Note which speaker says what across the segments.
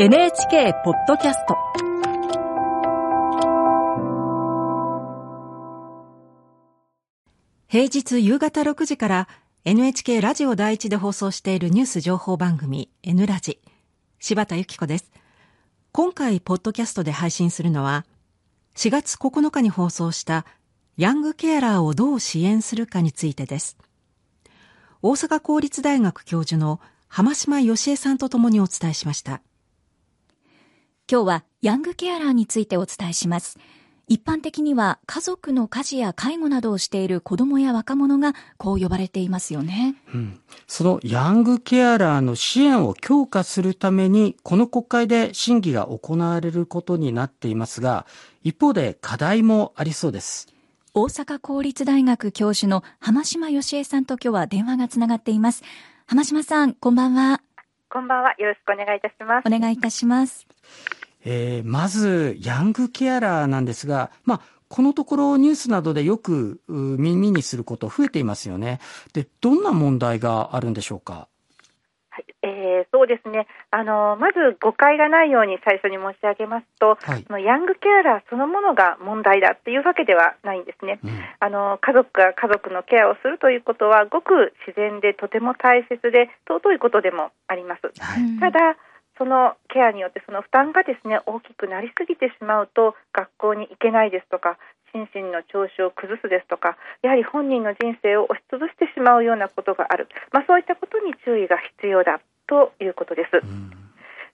Speaker 1: NHK ポッドキャスト。平日夕方6時から NHK ラジオ第一で放送しているニュース情報番組 N ラジ。柴田由紀子です。今回ポッドキャストで配信するのは4月9日に放送したヤングケアラーをどう支援するかについてです。大阪公立大学教授の浜島義恵さんとともにお伝えしました。
Speaker 2: 今日はヤングケアラーについてお伝えします。一般的には家族の家事や介護などをしている子供や若者がこう呼ばれていますよね。
Speaker 3: うん、そのヤングケアラーの支援を強化するためにこの国会で審議が行われることになっていますが、一方で課題もありそうです。
Speaker 2: 大阪公立大学教授の浜島義恵さんと今日は電話がつながっています。浜島さん、こんばんは。
Speaker 4: こんばんは。よろしくお願いいたします。
Speaker 2: お願いいたします。
Speaker 3: えー、まず、ヤングケアラーなんですが、まあ、このところニュースなどでよく耳にすること増えていますよね。で、どんな問題があるんでしょうか？
Speaker 4: はい、えー、そうですね。あのまず誤解がないように最初に申し上げますと、はい、そのヤングケアラーそのものが問題だっていうわけではないんですね。うん、あの家族が家族のケアをするということはごく自然でとても大切で尊いことでもあります。はい、ただそのケアによってその負担がですね大きくなりすぎてしまうと学校に行けないですとか心身の調子を崩すですとかやはり本人の人生を押しつぶしてしまうようなことがある、まあ、そういったことに注意が必要だということです。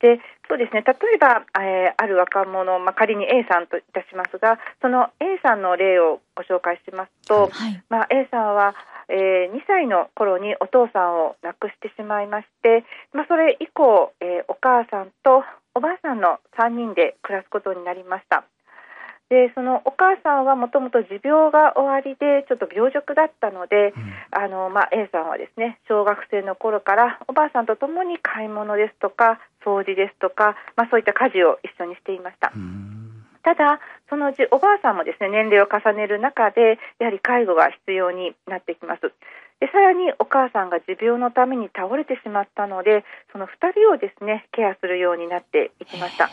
Speaker 4: でそうですね。例えば、えー、ある若者、まあ、仮に A さんといたしますがその A さんの例をご紹介しますと、はい、まあ、A さんはえー、2歳の頃にお父さんを亡くしてしまいまして、まあ、それ以降、えー、お母さんとおばあさんの3人で暮らすことになりました。でそのお母さんはもともと持病が終わりでちょっと病弱だったので、うん、あのまあ、A さんはですね小学生の頃からおばあさんと共に買い物ですとか掃除ですとか、まあ、そういった家事を一緒にしていました。うんただ、そのうちおばあさんもですね年齢を重ねる中でやはり介護が必要になってきます。でさらにお母さんが持病のために倒れてしまったのでその2人をですねケアするようになっていきました。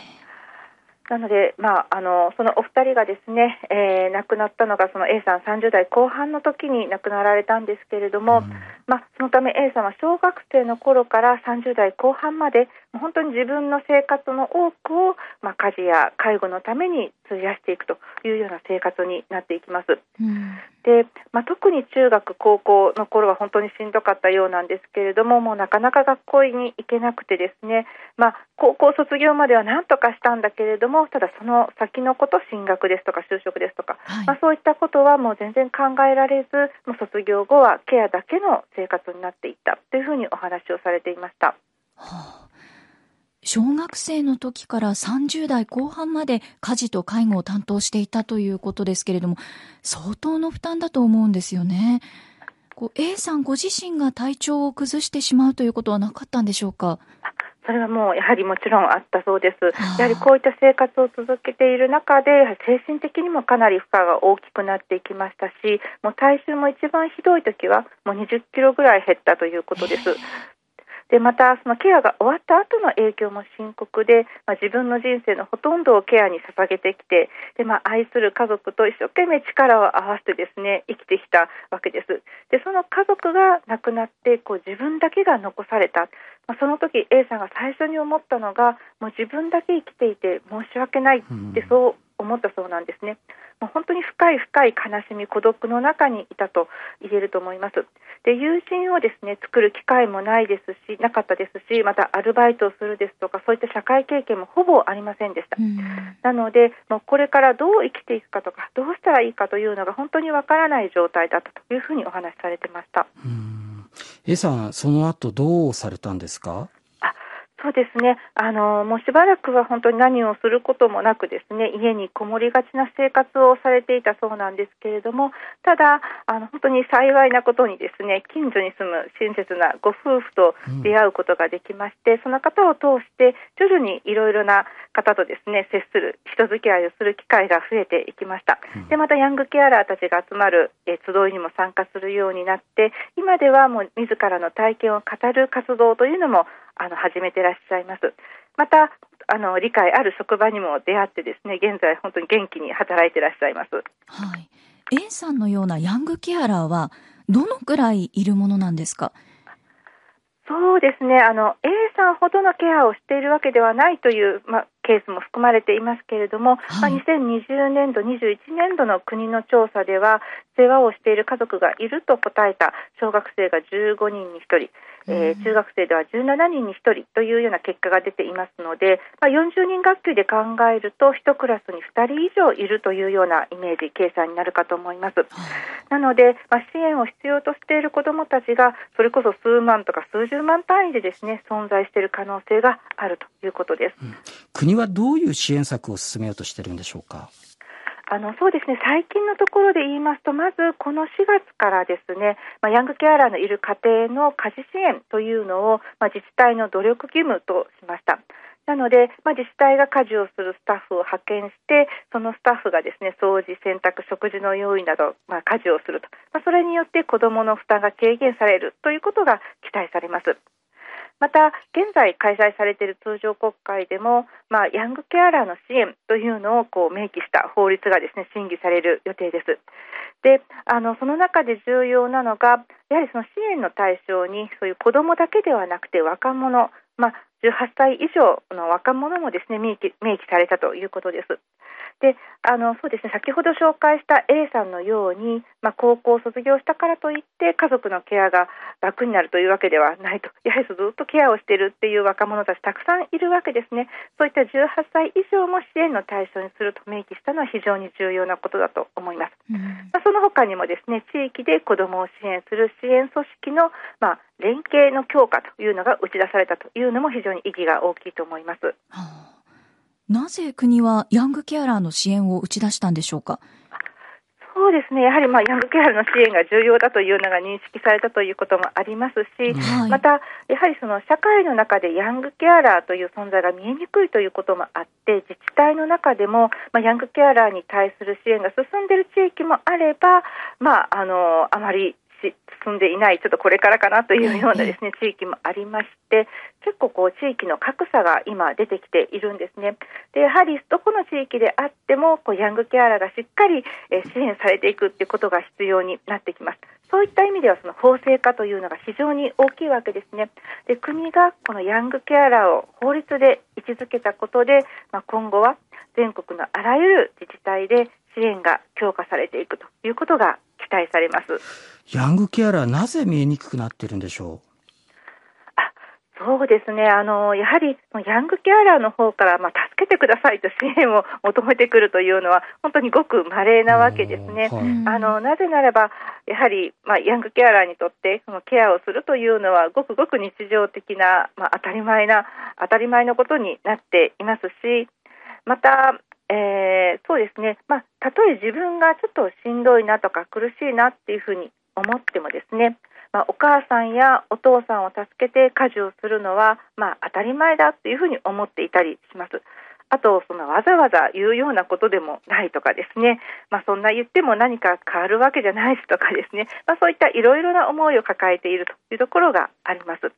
Speaker 4: なので、まあ、あのそのお二人がですね、えー、亡くなったのがその A さん30代後半の時に亡くなられたんですけれども、うん、まあ、そのため A さんは小学生の頃から30代後半まで本当に自分の生活の多くを、まあ、家事や介護のために費やしていくというような生活になっていきます。うん、で、まあ、特に中学高校の頃は本当にしんどかったようなんですけれどももうなかなか学校に行けなくてですね、まあ、高校卒業までは何とかしたんだけれどもただその先のこと進学ですとか就職ですとか、はい、まあ、そういったことはもう全然考えられずもう卒業後はケアだけの生活になっていったというふうにお話をされていました。は
Speaker 2: あ小学生の時から30代後半まで家事と介護を担当していたということですけれども、相当の負担だと思うんですよね。こう A さんご自身が体調を崩してしまうということはなかったんでしょうか？
Speaker 4: それはもうやはりもちろんあったそうです。やはりこういった生活を続けている中で、精神的にもかなり負荷が大きくなっていきましたし、もう体重も一番ひどい時はもう20キロぐらい減ったということです。でまたそのケアが終わった後の影響も深刻で、まあ、自分の人生のほとんどをケアに捧げてきてで、まあ、愛する家族と一生懸命力を合わせてですね生きてきたわけです。でその家族が亡くなってこう自分だけが残された、まあ、その時 A さんが最初に思ったのがもう自分だけ生きていて申し訳ない。ってそう思ったそうなんですね。もう本当に深い深い悲しみ孤独の中にいたと言えると思います。で友人をですね作る機会もないですしなかったですしまたアルバイトをするですとかそういった社会経験もほぼありませんでした。なのでもうこれからどう生きていくかとかどうしたらいいかというのが本当にわからない状態だったというふうにお話しされてました。
Speaker 3: A さんその後どうされたんですか？
Speaker 4: そうですね。あのもうしばらくは本当に何をすることもなくですね家にこもりがちな生活をされていたそうなんですけれどもただあの本当に幸いなことにですね近所に住む親切なご夫婦と出会うことができまして、うん、その方を通して徐々にいろいろな方とですね接する人付き合いをする機会が増えていきました、うん、でまたヤングケアラーたちが集まる、え集いにも参加するようになって今ではもう自らの体験を語る活動というのもあの始めていらっしゃいます。またあの理解ある職場にも出会ってですね現在本当に元気に働いていらっしゃいます。
Speaker 2: はい。A さんのようなヤングケアラーはどのくらいいるものなんですか？
Speaker 4: そうですねあの A さんほどのケアをしているわけではないという、まあ、ケースも含まれていますけれども、はい、まあ、2020年度、21年度の国の調査では世話をしている家族がいると答えた小学生が15人に1人、えー、中学生では17人に1人というような結果が出ていますので、まあ、40人学級で考えると1クラスに2人以上いるというようなイメージ計算になるかと思います。なので、まあ、支援を必要としている子どもたちがそれこそ数万とか数十万単位でですね存在している可能性があるということです。うん、
Speaker 3: 国はどういう支援策を進めようとしているんでしょうか？
Speaker 4: あのそうですね最近のところで言いますとまずこの4月からですね、まあ、ヤングケアラーのいる家庭の家事支援というのを、まあ、自治体の努力義務としました。なので、まあ、自治体が家事をするスタッフを派遣して、そのスタッフがですね掃除、洗濯、食事の用意など、まあ、家事をすると、まあ、それによって子どもの負担が軽減されるということが期待されます。また現在開催されている通常国会でも、まあ、ヤングケアラーの支援というのをこう明記した法律がですね審議される予定です。であのその中で重要なのがやはりその支援の対象にそういう子どもだけではなくて若者、まあ、18歳以上の若者もですね明記明記されたということです。であのそうですね先ほど紹介した A さんのように、まあ、高校を卒業したからといって家族のケアが楽になるというわけではないと。やはりずっとケアをしているっていう若者たちたくさんいるわけですね。そういった18歳以上も支援の対象にすると明記したのは非常に重要なことだと思います、うん、まあ、その他にもですね地域で子どもを支援する支援組織の、まあ、連携の強化というのが打ち出されたというのも非常に意義が大きいと思います。は
Speaker 2: あなぜ国はヤングケアラーの支援を打ち出したんでしょうか？
Speaker 4: そうですね。やはりまあヤングケアラーの支援が重要だというのが認識されたということもありますし、はい、またやはりその社会の中でヤングケアラーという存在が見えにくいということもあって自治体の中でも、まあ、ヤングケアラーに対する支援が進んでいる地域もあれば、まあ、あのあまり進んでいないちょっとこれからかなというようなですね、地域もありまして結構こう地域の格差が今出てきているんですね。でやはりどこの地域であってもこうヤングケアラーがしっかり、え支援されていくっていうことが必要になってきます。そういった意味ではその法制化というのが非常に大きいわけですね。で国がこのヤングケアラーを法律で位置づけたことで、まあ、今後は全国のあらゆる自治体で支援が強化されていくということが期待されます。
Speaker 3: ヤングケアラー、なぜ見えにくくなっているんでしょう？
Speaker 4: あそうですね。あの、やはりヤングケアラーの方から、まあ、助けてくださいと支援を求めてくるというのは、本当にごく稀なわけですね。はい、あのなぜならば、やはり、まあ、ヤングケアラーにとって、そのケアをするというのは、ごくごく日常的な、まあ、当たり前な、当たり前のことになっていますし、また、えー、そうですね、まあ、たとえ自分がちょっとしんどいなとか苦しいなっていうふうに思ってもですね、まあ、お母さんやお父さんを助けて家事をするのは、まあ、当たり前だというふうに思っていたりします。あと、そのわざわざ言うようなことでもないとかですね、まあ、そんな言っても何か変わるわけじゃないしとかですね、まあ、そういったいろいろな思いを抱えているというところがあります。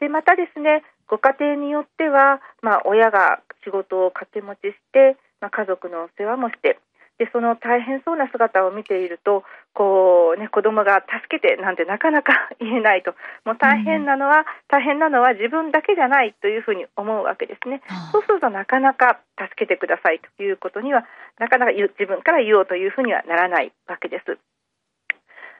Speaker 4: でまたですね、ご家庭によっては、まあ、親が仕事を掛け持ちして、まあ、家族の世話もして、でその大変そうな姿を見ているとこう、ね、子供が助けてなんてなかなか言えないと。もう大変なのは、うん、大変なのは自分だけじゃないというふうに思うわけですね、そうするとなかなか助けてくださいということにはなかなか自分から言おうというふうにはならないわけです。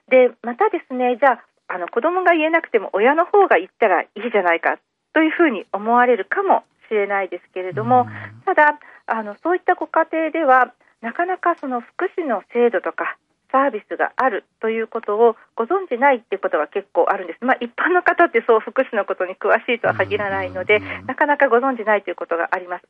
Speaker 4: でまたですねじゃああの子供が言えなくても親の方が言ったらいいじゃないかというふうに思われるかもしれないですけれども、うん、ただあのそういったご家庭ではなかなかその福祉の制度とかサービスがあるということをご存じないっていうことが結構あるんです。まあ、一般の方ってそう福祉のことに詳しいとは限らないので、なかなかご存じないということがあります。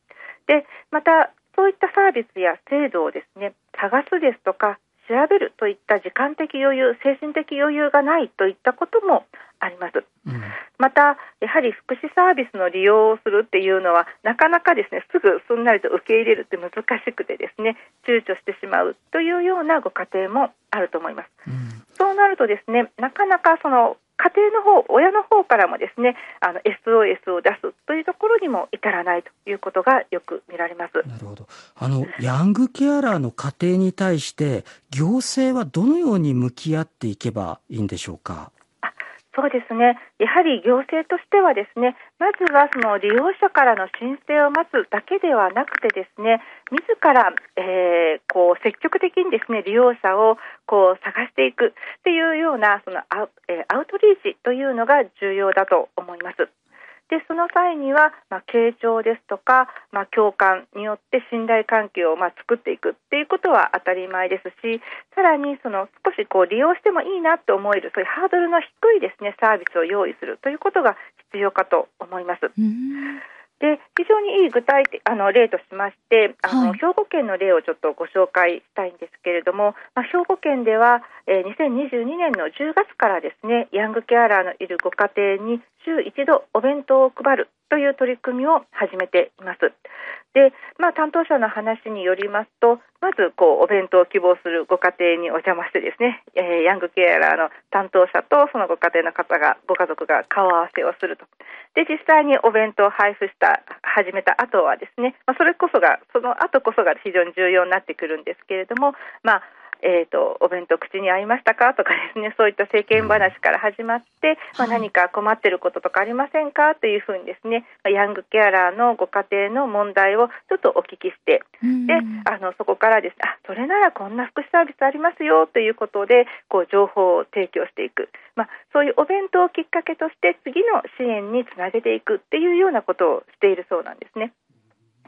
Speaker 4: で、またそういったサービスや制度をですね、探すですとか調べるといった時間的余裕、精神的余裕がないといったこともあります。うん、また、やはり福祉サービスの利用をするっていうのは、なかなかですね、すぐすんなりと受け入れるって難しくてですね、躊躇してしまうというようなご家庭もあると思います。うん、そうなるとですね、なかなかその家庭の方、親の方からもですね、あの SOS を出すというところにも至らないということがよく見られます。
Speaker 3: なるほど。あの、ヤングケアラーの家庭に対して、行政はどのように向き合っていけばいいんでしょうか？
Speaker 4: そうですね。やはり行政としてはですね、まずはその利用者からの申請を待つだけではなくてですね、自ら、えー、こう積極的にですね、利用者をこう探していくっていうようなそのア,、えー、アウトリーチというのが重要だと思います。でその際には、まあ、傾聴ですとか、まあ、共感によって信頼関係をまあ作っていくっていうことは当たり前ですしさらにその少しこう利用してもいいなと思えるそういうハードルの低いですねサービスを用意するということが必要かと思います。で非常にいい具体的あの例としましてあの、はい、兵庫県の例をちょっとご紹介したいんですけれども、まあ、兵庫県では、えー、2022年の10月からですねヤングケアラーのいるご家庭に週一度お弁当を配るという取り組みを始めています。で、まあ、担当者の話によりますと、まずこうお弁当を希望するご家庭にお邪魔してですね、えー、ヤングケアラーの担当者とそのご家庭の方がご家族が顔合わせをすると。で、実際にお弁当を配布した始めた後はですね、まあ、それこそがその後こそが非常に重要になってくるんですけれども、まあえーと、お弁当口に合いましたかとかですねそういった政見話から始まって、まあ、何か困っていることとかありませんかというふうにですねヤングケアラーのご家庭の問題をちょっとお聞きして、であのそこからですあそれならこんな福祉サービスありますよということでこう情報を提供していく、まあ、そういうお弁当をきっかけとして次の支援につなげていくっていうようなことをしているそうなんですね。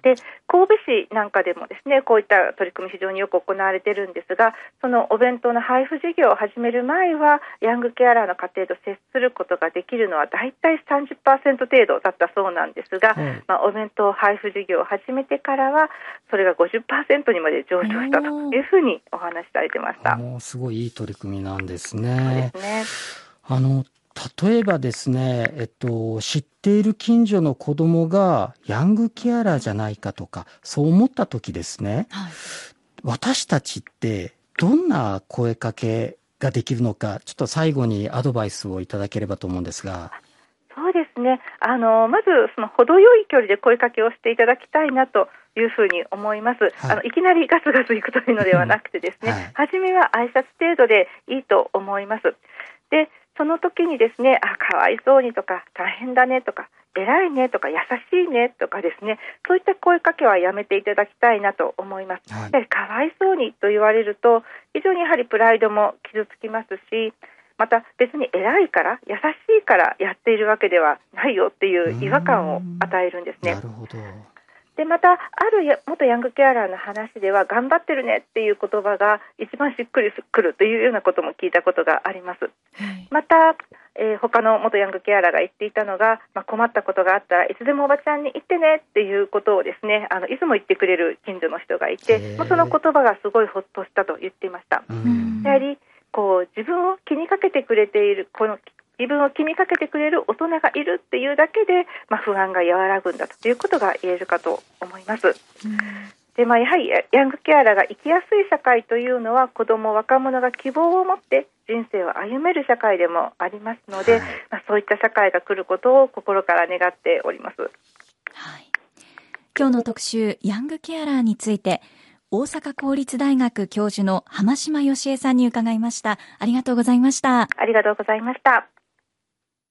Speaker 4: で神戸市なんかでもですねこういった取り組み非常によく行われているんですがそのお弁当の配布事業を始める前はヤングケアラーの家庭と接することができるのは大体30%程度だったそうなんですが、うん、まあ、お弁当配布事業を始めてからはそれが50%にまで上昇したというふうにお話しされてました。
Speaker 3: すごいいい取り組みなんですね。そうですねあの例えばですね、えっと、知っている近所の子供がヤングケアラーじゃないかとか、そう思った時ですね、はい、私たちってどんな声かけができるのか、ちょっと最後にアドバイスをいただければと思うんですが。
Speaker 4: そうですね。あの、まず、その程よい距離で声かけをしていただきたいなというふうに思います。はい、あのいきなりガツガツいくというのではなくてですね、はい、初めは挨拶程度でいいと思います。で、その時にですね、あ、かわいそうにとか、大変だねとか、偉いねとか、優しいねとかですね、そういった声かけはやめていただきたいなと思います。はい、かわいそうにと言われると、非常にやはりプライドも傷つきますし、また別に偉いから優しいからやっているわけではないよっていう違和感を与えるんですね。でまたある元ヤングケアラーの話では頑張ってるねっていう言葉が一番しっくりくるというようなことも聞いたことがあります。はい、また、えー、他の元ヤングケアラーが言っていたのが、まあ、困ったことがあったらいつでもおばちゃんに言ってねっていうことをですねあのいつも言ってくれる近所の人がいて、まあ、その言葉がすごいほっとしたと言っていました。やはりこう自分を気にかけてくれているこの自分を気にかけてくれる大人がいるっていうだけで、まあ、不安が和らぐんだということが言えるかと思います。でまあ、やはりヤングケアラーが生きやすい社会というのは子ども、若者が希望を持って人生を歩める社会でもありますので、はい、まあ、そういった社会が来ることを心から願っております。はい、
Speaker 2: 今日の特集ヤングケアラーについて大阪公立大学教授の浜島義恵さんに伺いました。ありがとうございました。
Speaker 4: ありがとうございました。